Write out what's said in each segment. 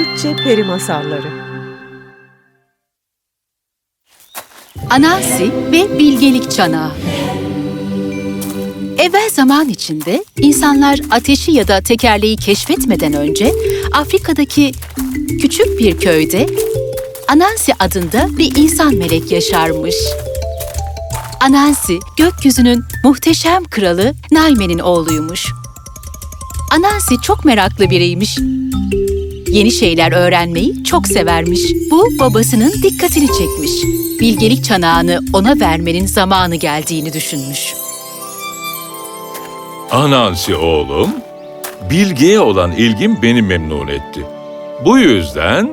Türkçe Peri Masalları Anansi ve Bilgelik Çanağı Evvel zaman içinde insanlar ateşi ya da tekerleği keşfetmeden önce Afrika'daki küçük bir köyde Anansi adında bir insan melek yaşarmış. Anansi, gökyüzünün muhteşem kralı Naime'nin oğluymuş. Anansi çok meraklı biriymiş. Yeni şeyler öğrenmeyi çok severmiş. Bu babasının dikkatini çekmiş. Bilgelik çanağını ona vermenin zamanı geldiğini düşünmüş. Anansi oğlum, bilgiye olan ilgim beni memnun etti. Bu yüzden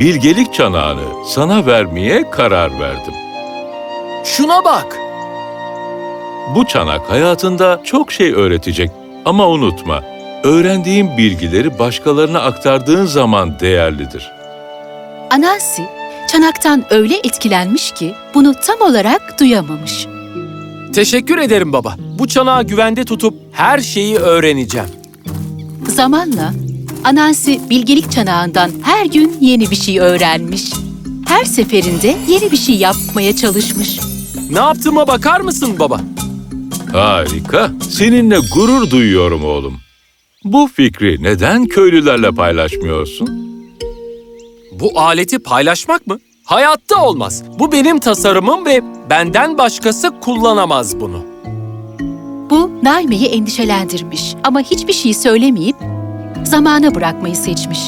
bilgelik çanağını sana vermeye karar verdim. Şuna bak. Bu çanak hayatında çok şey öğretecek ama unutma, öğrendiğin bilgileri başkalarına aktardığın zaman değerlidir. Anansi, çanaktan öyle etkilenmiş ki bunu tam olarak duyamamış. Teşekkür ederim baba. Bu çanağı güvende tutup her şeyi öğreneceğim. Zamanla Anansi bilgelik çanağından her gün yeni bir şey öğrenmiş. Her seferinde yeni bir şey yapmaya çalışmış. Ne yaptığıma bakar mısın baba? Harika, seninle gurur duyuyorum oğlum. Bu fikri neden köylülerle paylaşmıyorsun? Bu aleti paylaşmak mı? Hayatta olmaz. Bu benim tasarımım ve benden başkası kullanamaz bunu. Bu Naime'yi endişelendirmiş ama hiçbir şey söylemeyip zamana bırakmayı seçmiş.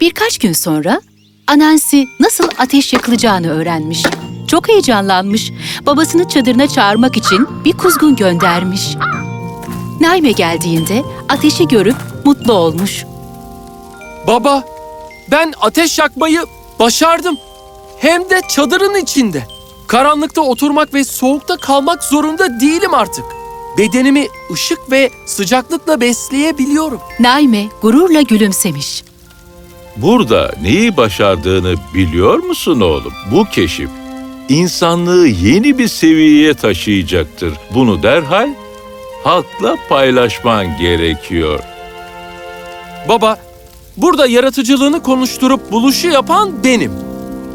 Birkaç gün sonra Anansi nasıl ateş yakılacağını öğrenmiş. Çok heyecanlanmış. Babasını çadırına çağırmak için bir kuzgun göndermiş. Naime geldiğinde ateşi görüp mutlu olmuş. Baba, ben ateş yakmayı başardım. Hem de çadırın içinde. Karanlıkta oturmak ve soğukta kalmak zorunda değilim artık. Bedenimi ışık ve sıcaklıkla besleyebiliyorum. Naime gururla gülümsemiş. Burada neyi başardığını biliyor musun oğlum? Bu keşif insanlığı yeni bir seviyeye taşıyacaktır. Bunu derhal halkla paylaşman gerekiyor. Baba, burada yaratıcılığını konuşturup buluşu yapan benim.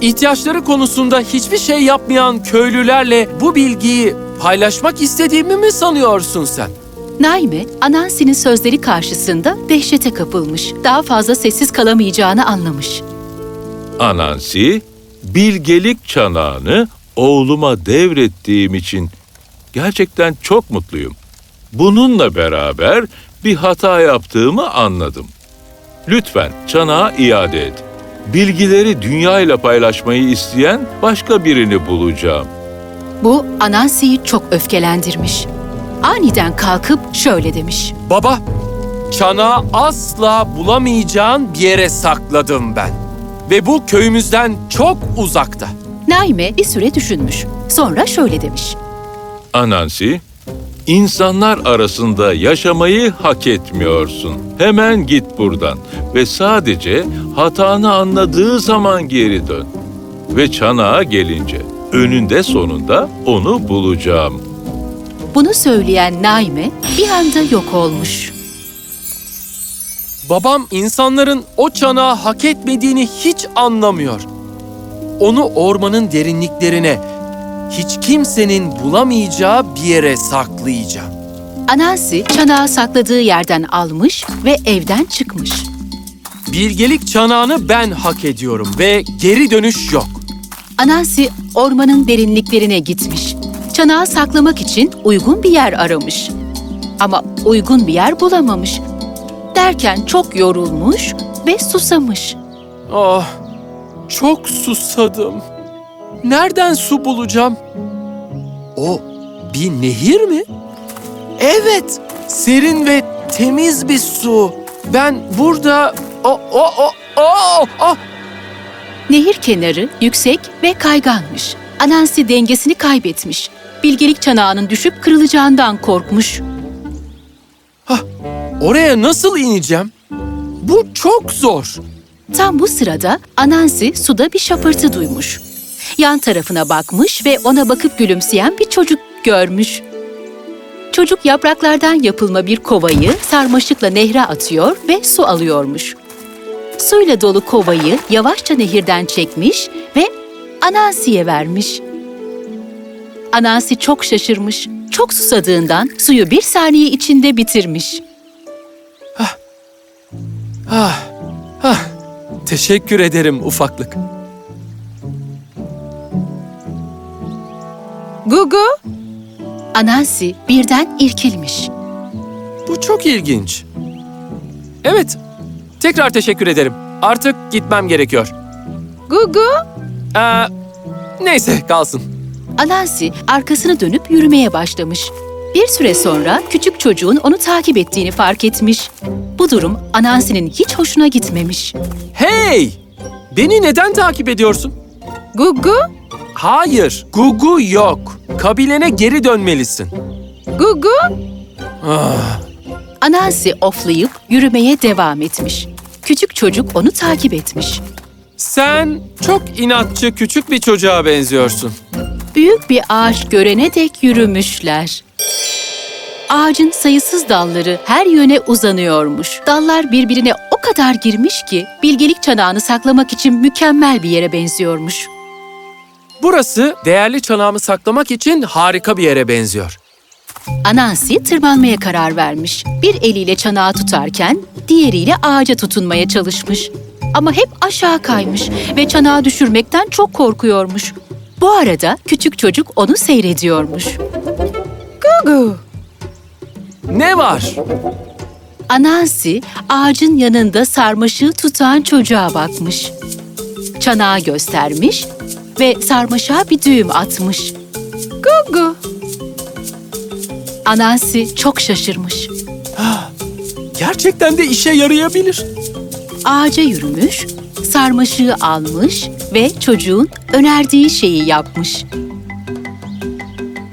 İhtiyaçları konusunda hiçbir şey yapmayan köylülerle bu bilgiyi paylaşmak istediğimi mi sanıyorsun sen? Naime, Anansi'nin sözleri karşısında dehşete kapılmış. Daha fazla sessiz kalamayacağını anlamış. Anansi, bilgelik çanağını oğluma devrettiğim için gerçekten çok mutluyum. Bununla beraber bir hata yaptığımı anladım. Lütfen çanağı iade et. Bilgileri dünya ile paylaşmayı isteyen başka birini bulacağım. Bu Anansi'yi çok öfkelendirmiş. Aniden kalkıp şöyle demiş. Baba, çanağı asla bulamayacağın bir yere sakladım ben. Ve bu köyümüzden çok uzakta. Naime bir süre düşünmüş. Sonra şöyle demiş. Anansi, insanlar arasında yaşamayı hak etmiyorsun. Hemen git buradan ve sadece hatanı anladığı zaman geri dön. Ve çanağa gelince önünde sonunda onu bulacağım. Bunu söyleyen Naime bir anda yok olmuş. Babam insanların o çanağı hak etmediğini hiç anlamıyor. Onu ormanın derinliklerine, hiç kimsenin bulamayacağı bir yere saklayacağım. Anansi çanağı sakladığı yerden almış ve evden çıkmış. Bilgelik çanağını ben hak ediyorum ve geri dönüş yok. Anansi ormanın derinliklerine gitmiş. Çanağı saklamak için uygun bir yer aramış. Ama uygun bir yer bulamamış. Derken çok yorulmuş ve susamış. Ah, çok susadım. Nereden su bulacağım? O bir nehir mi? Evet, serin ve temiz bir su. Ben burada... O, o, o, o, o. Nehir kenarı yüksek ve kayganmış. Anansi dengesini kaybetmiş. Bilgelik çanağının düşüp kırılacağından korkmuş. Oraya nasıl ineceğim? Bu çok zor. Tam bu sırada Anansi suda bir şapırtı duymuş. Yan tarafına bakmış ve ona bakıp gülümseyen bir çocuk görmüş. Çocuk yapraklardan yapılma bir kovayı sarmaşıkla nehre atıyor ve su alıyormuş. suyla dolu kovayı yavaşça nehirden çekmiş ve Anansi'ye vermiş. Anansi çok şaşırmış. Çok susadığından suyu bir saniye içinde bitirmiş. Ah, ah. Teşekkür ederim ufaklık. Gugu! Anansi birden irkilmiş. Bu çok ilginç. Evet, tekrar teşekkür ederim. Artık gitmem gerekiyor. Gugu! Ee, neyse kalsın. Anansi arkasını dönüp yürümeye başlamış. Bir süre sonra küçük çocuğun onu takip ettiğini fark etmiş. Bu durum Anansi'nin hiç hoşuna gitmemiş. Hey! Beni neden takip ediyorsun? Gugu! Hayır, Gugu yok. Kabilene geri dönmelisin. Gugu! Ah, Anansi oflayıp yürümeye devam etmiş. Küçük çocuk onu takip etmiş. sen çok inatçı küçük bir çocuğa benziyorsun. Büyük bir ağaç görene dek yürümüşler. Ağacın sayısız dalları her yöne uzanıyormuş. Dallar birbirine o kadar girmiş ki bilgelik çanağını saklamak için mükemmel bir yere benziyormuş. Burası değerli çanağımı saklamak için harika bir yere benziyor. Anansi tırmanmaya karar vermiş. Bir eliyle çanağı tutarken diğeriyle ağaca tutunmaya çalışmış. Ama hep aşağı kaymış ve çanağı düşürmekten çok korkuyormuş. Bu arada küçük çocuk onu seyrediyormuş. Gugu! Ne var? Anansi ağacın yanında sarmaşığı tutan çocuğa bakmış. Çanağı göstermiş ve sarmaşığa bir düğüm atmış. Gugu! Anansi çok şaşırmış. Gerçekten de işe yarayabilir. Ağaca yürümüş, sarmaşığı almış ve çocuğun önerdiği şeyi yapmış.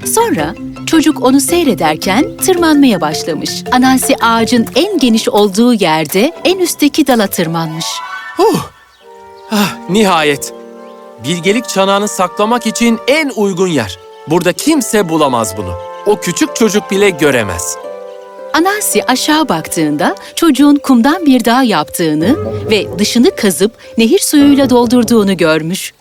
Sonra çocuk onu seyrederken tırmanmaya başlamış. Anansi ağacın en geniş olduğu yerde en üstteki dala tırmanmış. Huh! Ah, nihayet. Bilgelik çanağını saklamak için en uygun yer. Burada kimse bulamaz bunu. O küçük çocuk bile göremez. Anansi aşağı baktığında çocuğun kumdan bir dağ yaptığını ve dışını kazıp nehir suyuyla doldurduğunu görmüş.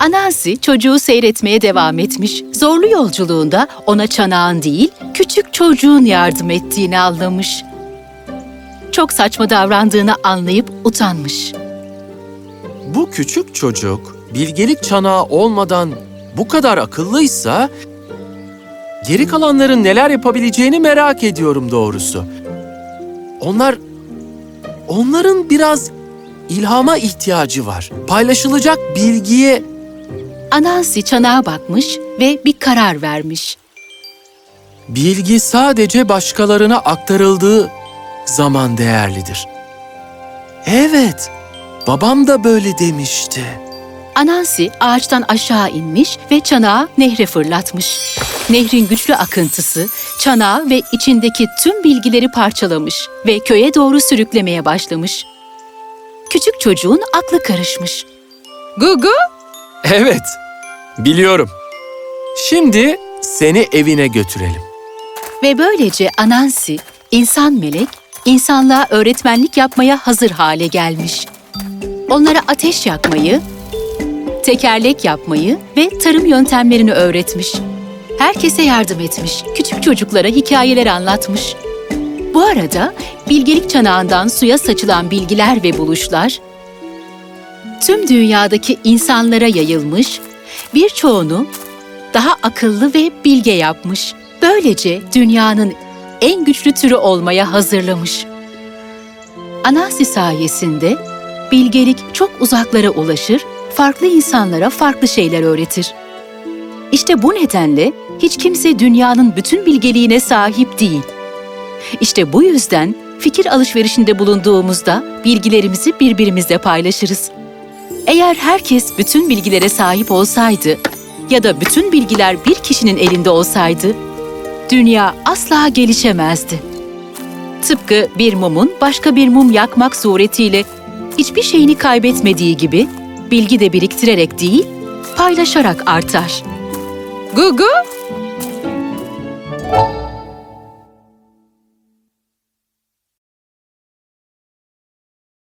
Anansi çocuğu seyretmeye devam etmiş. Zorlu yolculuğunda ona çanağın değil, küçük çocuğun yardım ettiğini anlamış. Çok saçma davrandığını anlayıp utanmış. Bu küçük çocuk bilgelik çanağı olmadan bu kadar akıllıysa geri kalanların neler yapabileceğini merak ediyorum doğrusu. Onlar onların biraz ilhama ihtiyacı var. Paylaşılacak bilgiye Anansi çanağa bakmış ve bir karar vermiş. bilgi sadece başkalarına aktarıldığı zaman değerlidir. Evet, babam da böyle demişti. Anansi ağaçtan aşağı inmiş ve çanağı nehre fırlatmış. Nehrin güçlü akıntısı çanağı ve içindeki tüm bilgileri parçalamış ve köye doğru sürüklemeye başlamış. Küçük çocuğun aklı karışmış. Gugu? Evet, biliyorum. Şimdi seni evine götürelim. Ve böylece Anansi, insan melek, insanlığa öğretmenlik yapmaya hazır hale gelmiş. Onlara ateş yakmayı, tekerlek yapmayı ve tarım yöntemlerini öğretmiş. Herkese yardım etmiş, küçük çocuklara hikayeler anlatmış. Bu arada bilgelik çanağından suya saçılan bilgiler ve buluşlar tüm dünyadaki insanlara yayılmış, birçoğunu daha akıllı ve bilge yapmış. Böylece dünyanın en güçlü türü olmaya hazırlamış. Anasi sayesinde bilgelik çok uzaklara ulaşır, farklı insanlara farklı şeyler öğretir. İşte bu nedenle hiç kimse dünyanın bütün bilgeliğine sahip değil. İşte bu yüzden fikir alışverişinde bulunduğumuzda bilgilerimizi birbirimizle paylaşırız. Eğer herkes bütün bilgilere sahip olsaydı ya da bütün bilgiler bir kişinin elinde olsaydı, dünya asla gelişemezdi. Tıpkı bir mumun başka bir mum yakmak suretiyle hiçbir şeyini kaybetmediği gibi, bilgi de biriktirerek değil, paylaşarak artar. Gugu,